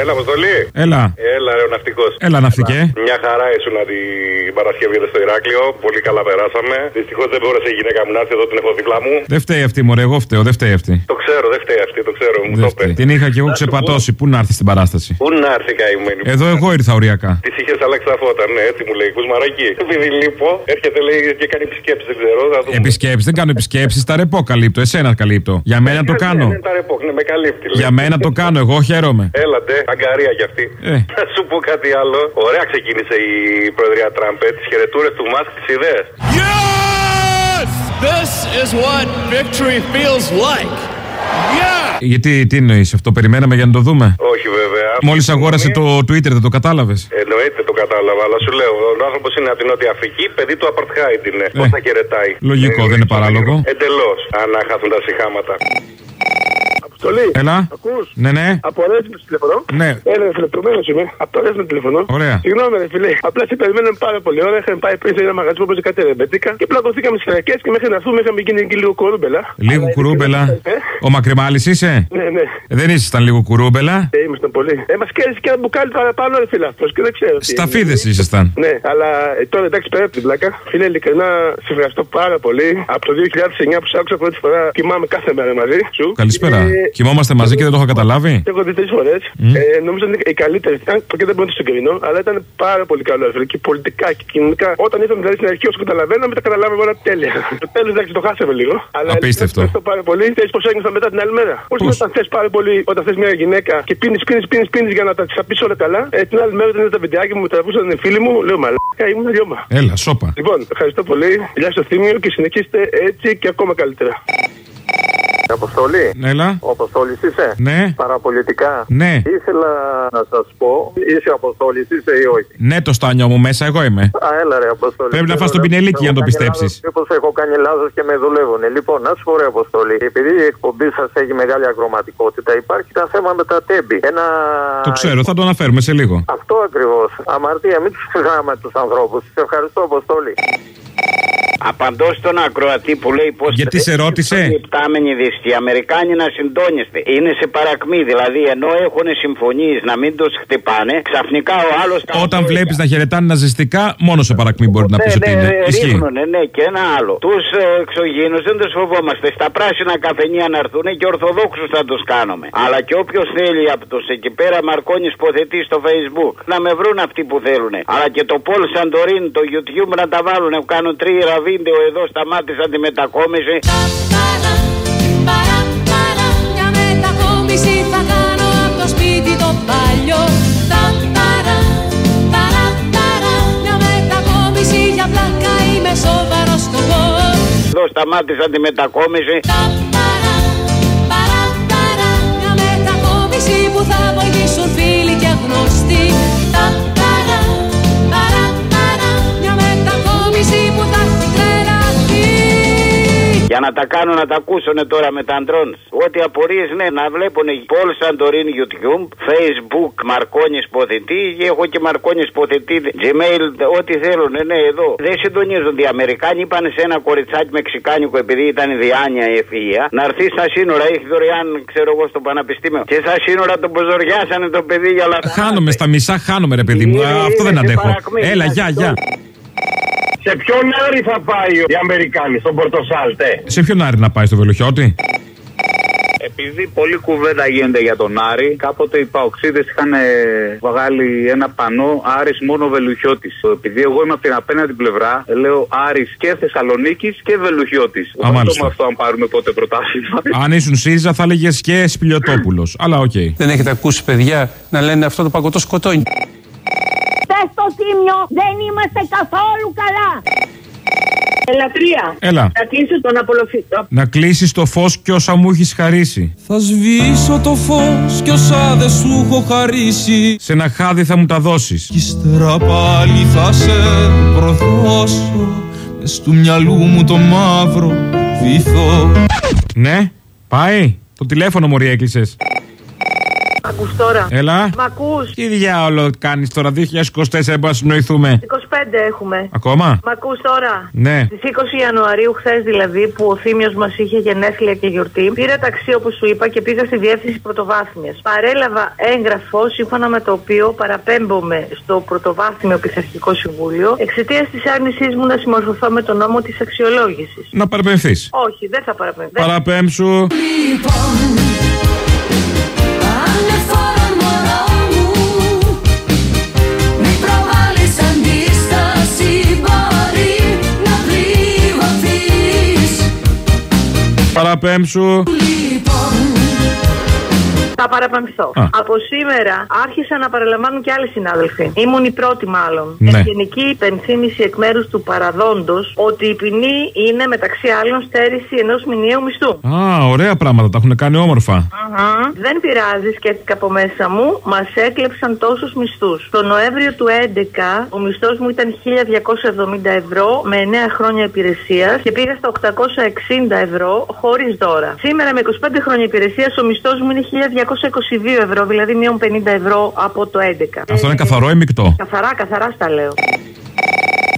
Έλα, Αποστολή. Έλα. Έλα, ρε, ο ναυτικός. Έλα, ναυτικέ. Μια χαρά ήσουν την Παρασκευή εδώ στο Ηράκλειο. Πολύ καλά περάσαμε. Δυστυχώς δεν μπόρεσε η γυναίκα μου να έρθει εδώ την έχω δίπλα μου. Δεν φταίει αυτή, μωρέ, εγώ φταίω, δεν φταίει αυτή. Το ξέρω, δεν φταίει αυτή, το ξέρω, μου Δεν το φταίει. είπε. Την είχα και εγώ ξεπατώσει. Πού να έρθει στην παράσταση; Πού να έρθει καημένη. Εδώ εγώ ήρθα οριακά. Τη είχες αλλάξει τα φώτα, ναι, έτσι μου λέει. Κουσμαράκι. Επειδή λείπω, έρχεται λέει και κάνει επισκέψεις, δεν ξέρω. Θα δούμε. Επισκέψεις, δεν κάνω επισκέψεις, τα ρεπό καλύπτω. Εσένα καλύπτω. Για μένα το Ναι, κάνω. ναι, τα ρεπό, ναι, με καλύπτει. λέει. Για μένα το κάνω, εγώ χαίρομαι. Έλατε, αγκαρία κι αυτή. Ε. Θα σου πω κάτι άλλο. Ωραία ξεκίνησε η Προεδρία Τραμπ, τις χαιρετούρες του Μάσκ, τις ιδέες. Yes! This is what victory feels like. Yeah! Γιατί τι εννοείς αυτό, περιμέναμε για να το δούμε; Όχι βέβαια. Μόλις αγόρασε το Twitter, δεν το κατάλαβες; Εννοείται το κατάλαβα, αλλά σου λέω, ο άνθρωπος είναι από την Νότια Αφρική, παιδί του Απαρτχάιντ είναι. Πώς θα χαιρετάει; Ε. Λογικό, δεν είναι παράλογο. Εντελώς, αν να χάθουν τα συχάματα. Αποστολή. Έλα. Ακούς; Ναι, ναι. Από Ρέσμι τηλεφωνώ. Ναι. Έλα, ρε φίλε, προμένω είμαι. Από το Ρέσμι τηλεφωνώ. Ωραία. Συγγνώμη, ρε φίλε. Απλά σε περιμέναμε πάρα πολύ ώρα. Είχαμε πάει πριν σε ένα μαγαζί που έπαιζε κάτι ρεμπέτικα και πλακωθήκαμε στις φυλακές και μέχρι να έρθουμε είχαμε γίνει και λίγο κουρούμπελα. Λίγο Αλλά κουρούμπελα. Ε, Ο Μακρυμάλη είσαι; Ναι, ναι. Ε, Δεν ήσασταν λίγο κουρούμπελα. Ε, ήμασταν πολύ. Ε, μας κέρδισε και ένα μπουκάλι παραπάνω, ρε φίλε αυτός και δεν ξέρω. τι Σταφίδες έγινε. ήσασταν. Ναι, αλλά ε, τώρα εντάξει πέρα από την πλάκα. Φίλε, ειλικρινά σε ευχαριστώ πάρα πολύ. Από το 2009 που σ' άκουσα πρώτη φορά, κοιμάμαι κάθε μέρα μαζί σου. Καλησπέρα. Ε, Κοιμόμαστε μαζί και δεν το έχω καταλάβει; Το έχω δει τρεις φορές. Ε, νομίζω ότι είναι η καλύτερη. Αν και δεν μπορεί να το συγκρίνω, αλλά ήταν πάρα πολύ καλό. Ρε, και πολιτικά και κοινωνικά. Όταν ήρθαμε δηλαδή στην αρχή, όσο καταλαβαίναμε, τα καταλάβαμε όλα τέλεια. Στο τέλος εντάξει το χάσαμε λίγο. Αλλά Απίστευτο. Ευχαριστώ πάρα πολύ. Θες πώ ένιωθα μετά την άλλη μέρα; Πώς όταν θες πάρα πολύ, όταν θες μια γυναίκα και πίνεις, πίνεις, πίνεις, πίνεις για να τα πει όλα καλά; Ε, την άλλη μέρα όταν είδα τα βιντεάκια μου, με τραβούσαν οι φίλοι μου, λέω μαλάκα, ήμουν λιώμα. Έλα, σώπα. Λοιπόν, ευχαριστώ πολύ. Γεια στο θύμιο και συνεχίστε έτσι και ακόμα καλύτερα. Αποστολή. Έλα. Ο Αποστόλης είσαι; Ναι. Παραπολιτικά. Ναι. Ήθελα να σας πω, είσαι Αποστόλης, είσαι ή όχι; Ναι, το στάνιο μου μέσα, εγώ είμαι. Α, έλα ρε Αποστόλη. Πρέπει να φας τον πινελίκι για να το πιστέψεις. Μήπως έχω κάνει λάθος και με δουλεύουν. Λοιπόν, να σου πω ρε Αποστόλη, επειδή η εκπομπή σας έχει μεγάλη ακροματικότητα, υπάρχει ένα θέμα με τα τέμπη. Ένα... Το ξέρω, θα το αναφέρουμε σε λίγο. Αυτό ακριβώς. Αμαρτία, μην τους ξεχνάμε τους ανθρώπους. Σε ευχαριστώ, Αποστόλη. Απαντώ στον ακροατή που λέει πώς. Γιατί σε ρώτησε; Υπτάμενοι δυστη. Οι Αμερικάνοι να συντόνιστε. Είναι σε παρακμή. Δηλαδή ενώ έχουν συμφωνίες να μην τους χτυπάνε, ξαφνικά ο άλλος. Όταν βλέπεις να χαιρετάνε ναζιστικά, μόνο σε παρακμή μπορεί να πεις ναι, ότι ναι, είναι. Ισχύει. ρίχνουνε, ναι, και ένα άλλο. Τους ε, εξωγήνου δεν τους φοβόμαστε. Στα πράσινα καφενεία να έρθουν και Ορθοδόξους θα τους κάνουμε. Αλλά και όποιος θέλει από τους εκεί πέρα Μαρκόνι ποθετεί στο Facebook να με βρουν αυτοί που θέλουν. Αλλά και το Πολ Σαντορίν, το YouTube να τα βάλουν. Κάνουν τρία βίντεο εδώ, σταμάτησαν της μετακόμιση. Μια μετακόμιση θα κάνω από το σπίτι το παλιό Τα ταρα, ταρα, ταρα Μια μετακόμιση για πλάκα είμαι σοβαρό σκοπό Εδώ σταμάτησαν της μετακόμιση. Τα ταρα, ταρα, ταρα Μια μετακόμιση που θα να τα κάνουν να τα ακούσουν τώρα με τα ντρόν. Ό,τι απορίες ναι, να βλέπουν Πολ Σαντορίν YouTube, Facebook Μαρκόνης Ποθετή και έχω και Μαρκόνης Ποθετή, Gmail, ό,τι θέλουν, ναι, εδώ. Δεν συντονίζονται οι Αμερικάνοι. Είπαν σε ένα κοριτσάκι μεξικάνικο επειδή ήταν διάνοια η ευφυα να έρθει στα σύνορα. Έχει δωρεάν, ξέρω εγώ, στο πανεπιστήμιο. Και στα σύνορα τον ποζοριάσανε το παιδί για λατά. Χάνομαι στα μισά, χάνομαι ρε παιδί μου. Είναι- Α, Αυτό δεν είναι σε αντέχω. παρακμή. Έλα, γεια, γεια. Σε ποιον Άρη θα πάει οι Αμερικάνοι, στον Πορτοσάλτε; Σε ποιον Άρη να πάει στο Βελουχιώτη; Επειδή πολλή κουβέντα γίνεται για τον Άρη, κάποτε οι παοκτσήδες είχαν ε, βγάλει ένα πανό Άρης μόνο Βελουχιώτης. Επειδή εγώ είμαι από την απέναντι πλευρά, λέω Άρης και Θεσσαλονίκης και Βελουχιώτης. Α, μάλιστα. με αυτό αν πάρουμε πότε πρωτάθλημα. Αν ήσουν ΣΥΡΙΖΑ θα έλεγες και Σπηλιωτόπουλο. Αλλά οκ. Δεν έχετε ακούσει παιδιά να λένε αυτό το παγωτό σκοτώνει. Πες στο τίμιο δεν είμαστε καθόλου καλά. Ελατρεία. Έλα. Να κλείσω τον απολοφητό. Να κλείσεις το φως και όσα μου έχεις χαρίσει. Θα σβήσω το φως κι όσα δεν σου έχω χαρίσει Σε ένα χάδι θα μου τα δώσεις. Κι ύστερα πάλι θα σε προδώσω Μες του μυαλού μου το μαύρο βυθό Ναι, πάει. Το τηλέφωνο μωρή έκλεισες. Ακούς τώρα; Έλα. Μ' ακούς; Τι διάολο κάνεις τώρα, 2024 δεν μπορούμε να συνοηθούμε. 25 έχουμε. Ακόμα; Μ' ακούς τώρα; Ναι. Στις 20 Ιανουαρίου, χθες δηλαδή, που ο Θήμιο μας είχε γενέθλια και γιορτή, πήρα ταξί όπως σου είπα και πήγα στη διεύθυνση πρωτοβάθμιας. Παρέλαβα έγγραφο σύμφωνα με το οποίο παραπέμπομαι στο πρωτοβάθμιο πειθαρχικό συμβούλιο εξαιτίας της άρνησής μου να συμμορφωθώ με τον νόμο της αξιολόγησης. Να παραπεμφθείς. Όχι, δεν θα παραπέμψω. Παραπέμψου. Ανεφόρον Παραπέμψου. Λοιπόν Θα παραπαμφθώ. Α. Από σήμερα άρχισαν να παραλαμβάνουν και άλλοι συνάδελφοι. Ήμουν η πρώτη μάλλον. Ναι. Ευγενική υπενθύμηση εκ μέρους του παραδόντος ότι η ποινή είναι μεταξύ άλλων στέρηση ενός μηνιαίου μισθού. Α, ωραία πράγματα. Τα έχουν κάνει όμορφα. Αχα. Δεν πειράζει, σκέφτηκα από μέσα μου. Μας έκλεψαν τόσους μισθούς. Το Νοέμβριο του 2011 ο μισθός μου ήταν 1270 ευρώ με 9 χρόνια υπηρεσίας και πήγα στα 860 ευρώ χωρίς δώρα. Σήμερα με 25 χρόνια υπηρεσίας ο μισθός μου είναι 1222 ευρώ, δηλαδή μείον 50 ευρώ από το 11. Αυτό είναι καθαρό ή μεικτό; Καθαρά, καθαρά στα λέω.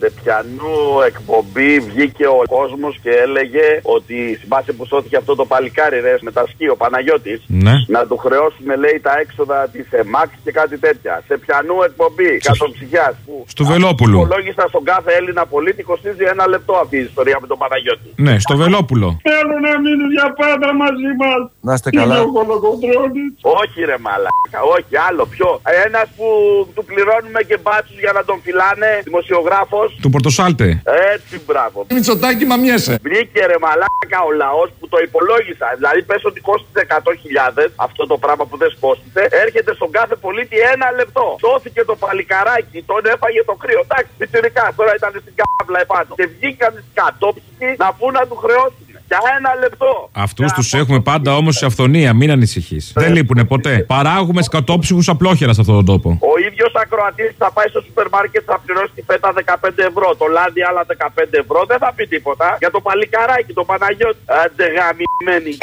Σε πιανού εκπομπή βγήκε ο κόσμος και έλεγε ότι θυμάσαι που σώθηκε αυτό το παλικάρι ρε με τα σκι, ο Παναγιώτης. Ναι. Να του χρεώσουμε λέει τα έξοδα της ΕΜΑΚ και κάτι τέτοια. Σε πιανού εκπομπή, κατοψυχιάς. Που Στου Βελόπουλου. υπολόγιστα στον κάθε Έλληνα πολίτη κοστίζει ένα λεπτό αυτή η ιστορία με τον Παναγιώτη. Ναι, στο Βελόπουλο. Θέλω να μείνει για πάντα μαζί μας. Να είστε καλά. Όχι ρε μαλάκα, όχι άλλο πιο. Ένας που του πληρώνουμε και μπάτσους για να τον φυλάνε, δημοσιογράφος. Του Πορτοσάλτε. Έτσι, μπράβο. Μητσοτάκι μα μιέσαι. Βρήκε ρε μαλάκα ο λαός που το υπολόγισα. Δηλαδή, πες ότι κόστησε 100.000 αυτό το πράγμα που δεν σκόστησε. Έρχεται στον κάθε πολίτη ένα λεπτό. Σώθηκε το παλικαράκι, τον έφαγε το κρύο. Εντάξει, πιτσιρικά τώρα ήταν στην κάμπλα επάνω. Και βγήκαν οι κατόψυχοι να πούν να του χρεώσουν. Για ένα λεπτό. Αυτούς τους έχουμε πάντα όμως σε αυθονία, μην ανησυχείς. Δεν λείπουνε ποτέ. Παράγουμε σκατόψυχου απλόχερα σε αυτόν τον τόπο. Ο ίδιο ακροατή θα πάει στο σούπερ μάρκετ, θα πληρώσει τη φέτα 15 ευρώ. Το λάδι άλλα 15 ευρώ. Δεν θα πει τίποτα. Για το παλικαράκι, το Παναγιώτη. Άντε γαμημένη.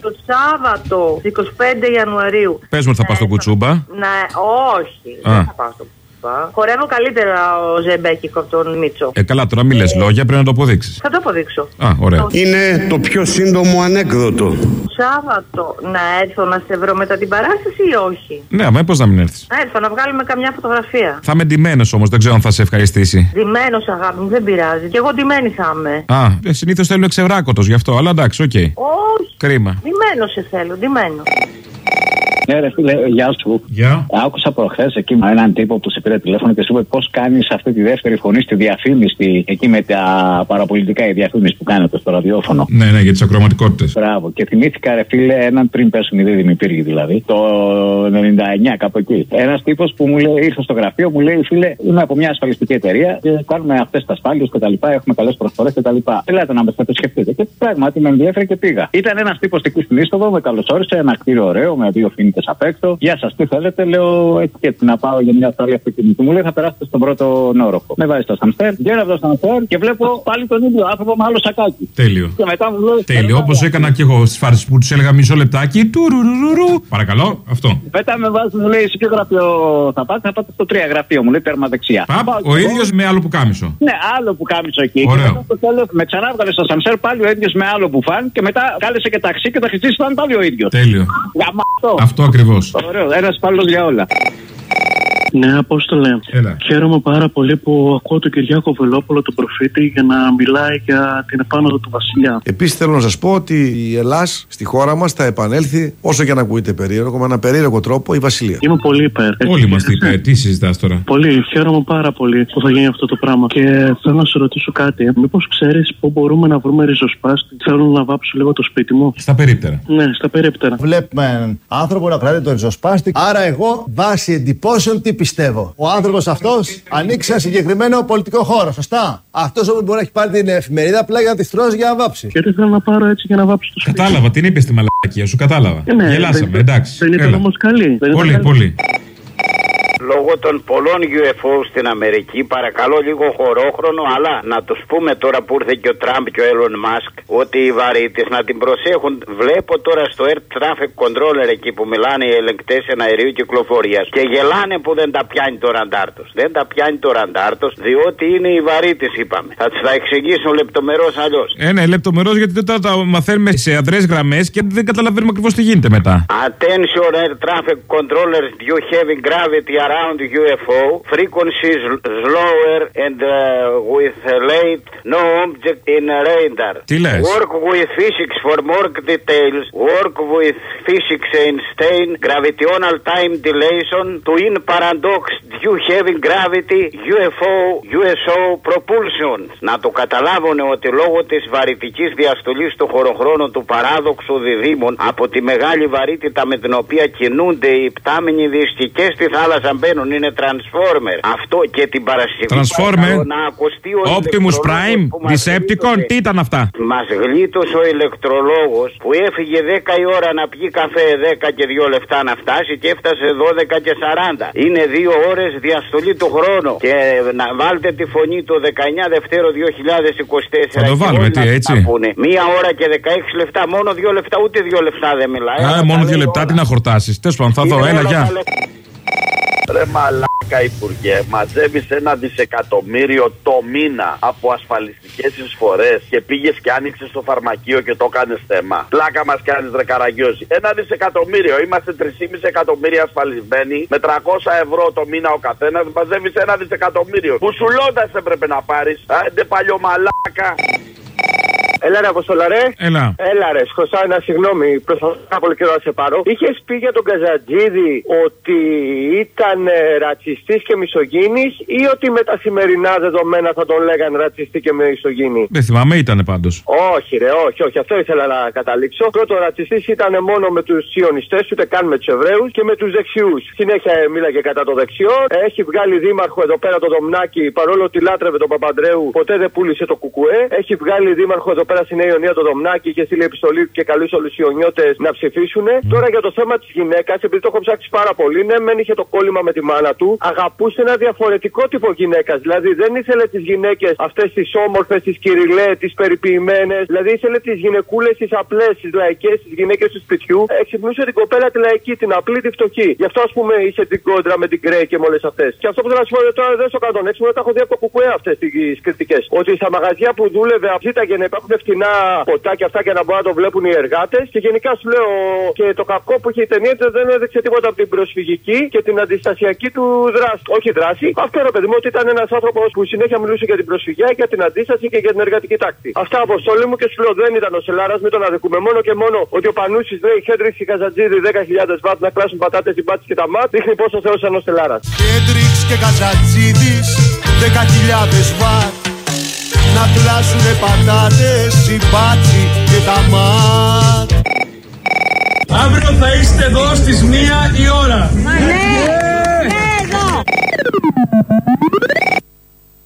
Το Σάββατο, 25 Ιανουαρίου. Πες μου, θα πα στο κουτσούμπα; Ναι, όχι. Α. Δεν θα πάω στο κουτσούμπα. Χορεύω καλύτερα ο Ζεμπέκικο από τον Μίτσο. Ε, καλά, τώρα μην λες λόγια, πρέπει να το αποδείξεις. Θα το αποδείξω. Α, ωραία. Είναι το πιο σύντομο ανέκδοτο. Σάββατο να έρθω να σε βρω μετά την παράσταση ή όχι; Ναι, αμέ πώς να μην έρθεις; Να έρθω να βγάλουμε καμιά φωτογραφία. Θα είμαι ντυμένος όμως, δεν ξέρω αν θα σε ευχαριστήσει. Ντυμένος αγάπη μου, δεν πειράζει. Και εγώ ντυμένη θα είμαι. Α, ε, συνήθως θέλουν ξεβράκωτος γι' αυτό, αλλά εντάξει, οκ. Όχι. Κρίμα. Ντυμένο σε θέλω, ντυμένο. Ναι, ρε φίλε, γεια σου. Γεια. Άκουσα προχθές εκεί με έναν τύπο που σε πήρε τηλέφωνο και σου είπε πώς κάνεις αυτή τη δεύτερη φωνή στη διαφήμιση εκεί με τα παραπολιτικά η διαφήμιση που κάνετε στο ραδιόφωνο; Ναι, ναι, για τις ακροματικότητες. Μπράβο. Και θυμήθηκα, ρε φίλε, έναν πριν πέσουν οι δίδυμοι πύργοι δηλαδή, το 99 κάπου εκεί. Ένας τύπος που μου λέει, ήρθε στο γραφείο, μου λέει, φίλε, είμαι από μια ασφαλιστική εταιρεία και κάνουμε αυτές τι ασφάλειες και τα λοιπά, έχουμε καλές προσφορές και τα λοιπά. Θέλετε να με θα το σκεφτείτε. Και πράγματι με ενδιαφέρει και πήγα. Ήταν ένας τύπος εκεί στην είσοδο, με καλωσόρισε, ένα κτίριο ωραίο, με δύο φοινίτε απ' έξω. Γεια σας, τι θέλετε, λέω έτσι και έτσι να πάω για μια ασφάλεια αυτοκινήτου. Μου λέει θα περάσετε στον πρώτο όροφο. Με βάζει στο σανστέρ, βγαίνω από το σανστέρ και βλέπω πάλι τον ίδιο άνθρωπο με άλλο σακάκι. Τέλειο. Και μετά μου λέει. Τέλειο, όπως έκανα και εγώ στις φάρε που τους έλεγα μισό λεπτάκι. Τουρουρουρουρου. Παρακαλώ, αυτό. Μετά με βάζει, μου λέει, σε ποιο γραφείο θα πάτε, θα πάτε στο 3 γραφείο, μου λέει τέρμα δεξιά. Παπ, ο ίδιος με άλλο που κάμισο. Ναι, άλλο που κάμισο εκεί. Ωραίο. Και μετά στο τέλος με ξανά έβγαλε στο σανσέρ πάλι ο ίδιος με άλλο που φαν και μετά κάλεσε και ταξί και το χρηστή ήταν πάλι ο ίδιος. Τέλειο. Γαμάτο. Αυτό ακριβώς. Ωραίο, ένας πάλι για όλα. Ναι, Απόστολε. Έλα. Χαίρομαι πάρα πολύ που ακούω τον Κυριάκο Βελόπουλο, τον προφήτη, για να μιλάει για την επάνωδο του Βασιλιά. Επίσης θέλω να σας πω ότι η Ελλάδα στη χώρα μας θα επανέλθει, όσο και να ακούγεται περίεργο, με ένα περίεργο τρόπο η Βασιλεία. Είμαι πολύ υπέρ. Όλοι είμαστε υπέρ. Τι συζητάς τώρα; Πολύ, χαίρομαι πάρα πολύ που θα γίνει αυτό το πράγμα. Και θέλω να σε ρωτήσω κάτι. Μήπως ξέρεις πού μπορούμε να βρούμε ριζοσπάστη. Θέλω να βάψω λίγο το σπίτι μου; Στα περίπτερα. Ναι, στα περίπτερα. Βλέπουμε έναν άνθρωπο να κρατάει το ριζοσπάστη. Άρα, εγώ βάσει εντυπώσεων τι πιστεύω. Ο άνθρωπος αυτός ανήκει σε ένα συγκεκριμένο πολιτικό χώρο. Σωστά; Αυτός όμως μπορεί να έχει πάρει την εφημερίδα απλά για να τη στρώσει για να βάψει. Και τι θέλω να πάρω έτσι για να βάψω το σπίτι. Κατάλαβα, την είπες στη μαλακία σου, κατάλαβα. Ε, ναι, Γελάσαμε, δεν- εντάξει. Δεν ήταν Έλα. όμως καλή. Δεν ήταν Πολύ, καλή. πολύ. Λόγω των πολλών UFO στην Αμερική, παρακαλώ λίγο χωρόχρονο, αλλά να τους πούμε τώρα που ήρθε και ο Τραμπ και ο Elon Musk ότι οι βαρύτητες να την προσέχουν. Βλέπω τώρα στο Air Traffic Controller εκεί που μιλάνε οι ελεγκτές εναερίου κυκλοφορίας και γελάνε που δεν τα πιάνει το ραντάρ τους. Δεν τα πιάνει το ραντάρ τους, διότι είναι οι βαρύτητες, είπαμε. Θα τους τα εξηγήσω λεπτομερώς αλλιώς. Ε, ναι, λεπτομερό γιατί δεν τα, τα μαθαίνουμε σε αδρές γραμμές και δεν καταλαβαίνουμε ακριβώς τι γίνεται μετά. Attention air traffic controllers, you having gravity around UFO, frequencies slower and uh, with a late, no object in radar. Τι λες? Work with physics for more details, work with physics Einstein, gravitational time dilation to in paradox, you having gravity, UFO, USO propulsion. Να το καταλάβουν ότι λόγω της βαρυτικής διαστολής του χωροχρόνου του παράδοξου διδήμων από τη μεγάλη βαρύτητα με την οποία κινούνται οι πτάμενοι διεστικές στη θάλασσα μπαίνουν είναι transformer. Αυτό και την Παρασκευή Transformer, παρακαλώ, να ακουστεί ο Optimus ηλεκτρολόγος Prime, που μας Decepticon, τι ήταν αυτά; Μας γλίτωσε ο ηλεκτρολόγος που έφυγε 10 η ώρα να πιει καφέ 10 και 2 λεπτά να φτάσει και έφτασε 12 και 40. Είναι 2 ώρες διαστολή του χρόνου. Και να βάλτε τη φωνή το 19 Δευτέρο 2024. Θα το και βάλουμε, όλοι τι, να τα έτσι; πούνε. Μία ώρα και 16 λεπτά, μόνο 2 λεπτά, ούτε 2 λεπτά δεν μιλάει. Α, Αλλά μόνο τα δύο λέει λεπτά όλα. τι να χορτάσεις. Τέλος πάντων, θα Είναι δω. Έλα, όλα γεια. Τα λεπτά. Ρε μαλάκα υπουργέ, μαζεύεις ένα δισεκατομμύριο το μήνα από ασφαλιστικές εισφορές και πήγες και άνοιξες το φαρμακείο και το έκανες θέμα. Πλάκα μας κάνεις ρε Καραγκιόζη. Ένα δισεκατομμύριο, είμαστε 3,5 εκατομμύρια ασφαλισμένοι με 300 ευρώ το μήνα ο καθένας, μαζεύεις ένα δισεκατομμύριο. Που σου λόντας έπρεπε να πάρεις, άντε παλιό μαλάκα. Έλα ρε Αποστολά ρε. Έλα. Έλα ρε, σχωστάω ένα συγγνώμη. Προσπαθώ πάρα πολύ καιρό να σε πάρω. Είχες πει για τον Καζατζίδη ότι ήταν ε, ρατσιστής και μισογίνης ή ότι με τα σημερινά δεδομένα θα τον λέγανε ρατσιστή και μισογίνη; Δεν θυμάμαι, ήταν πάντως. Όχι, ρε, όχι, όχι. Αυτό ήθελα να καταλήξω. Πρώτο ρατσιστής ήταν μόνο με τους Σιωνιστές, ούτε καν με τους Εβραίους και με τους δεξιούς. Συνέχεια ε, μίλαγε κατά το δεξιό. Έχει βγάλει δήμαρχο εδώ πέρα το Δομνάκι, παρόλο ότι λάτρευε τον Παπαντρέου, ποτέ δεν πούλησε το κουκουέ. Έχει βγάλει δήμαρχο εδώ πέρα στη Νέα Ιωνία το Δομνάκι και στείλει επιστολή και καλούσε όλους οι Ιωνιώτε να ψηφίσουν. Τώρα για το θέμα της γυναίκας, επειδή το έχω ψάξει πάρα πολύ, ναι, μεν είχε το κόλλημα με τη μάνα του, αγαπούσε ένα διαφορετικό τύπο γυναίκας. Δηλαδή δεν ήθελε τις γυναίκες αυτές τις όμορφες, τις κυριλέ, τις περιποιημένες. Δηλαδή ήθελε τις γυναικούλες, τις απλές, τις λαϊκές, τις γυναίκες του σπιτιού. Εξυπνούσε την κοπέλα τη λαϊκή, την απλή, τη φτωχή. Γι' αυτό ας πούμε είχε την κόντρα με την Γκρέι και με όλες αυτές. Και αυτό που θέλω να σου πω είναι τώρα δεν στο κάνω έξω, μετά έχω δει από το κουκουέ αυτές τις κριτικές. Ότι στα μαγαζιά που δούλευε ζήταγε να υπάρχουν φτηνά ποτά και αυτά και να μπορούν να το βλέπουν οι εργάτες. Και γενικά σου λέω και το κακό που είχε η ταινία του δεν έδειξε τίποτα από την προσφυγική και την αντιστασιακή του δράση. Όχι δράση. Αυτό ρε παιδί μου ότι ήταν ένας άνθρωπος που συνέχεια μιλούσε για την προσφυγιά, για την αντίσταση και για την εργατική τάξη. Αυτά αποστόλη μου και σου λέω δεν ήταν ο Σελάρας, μην τον αδικούμε. Μόνο και μόνο ότι ο Πανούσης λέει Χέντριξ και Καζατζίδη 10.000 βάτ να κλάσουν πατάτες, την πάτση και τα μάτ. Δείχνει πόσο θεός ήταν ο Σελάρας. Κέντριξ και Καζατζίδης 10.000 βατ να κλάσουνε πατάτες η μπάτσι και τα μάτ. Αύριο θα είστε εδώ στις μία η ώρα. Μα ναι, ναι, ναι εδώ.